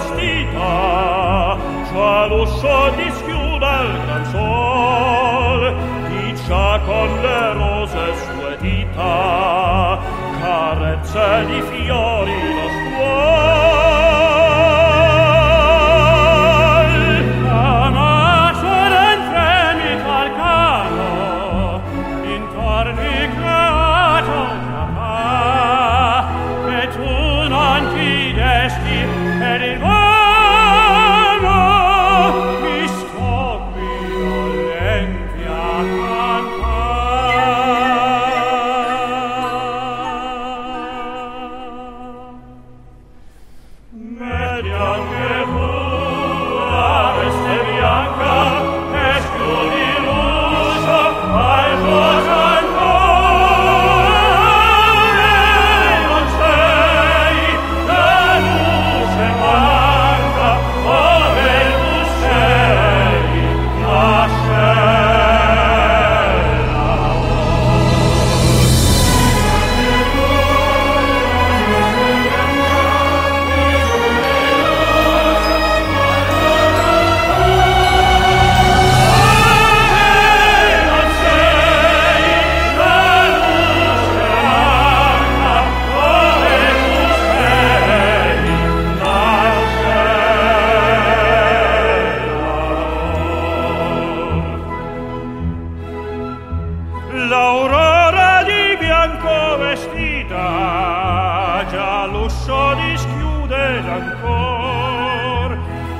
vestita già l'uscio dischiude al gran sol diccia con le rose sue dita carezze di fiori 两月。ma lo sciodis chiude ancor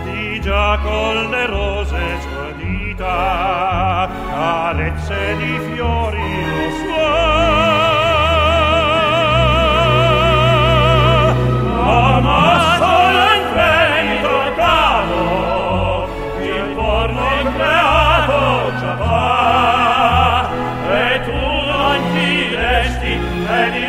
di già col le rose sua dita carezze di fiori lo suor ama solo in il bravo creato già va e tu non resti e di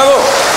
Bravo!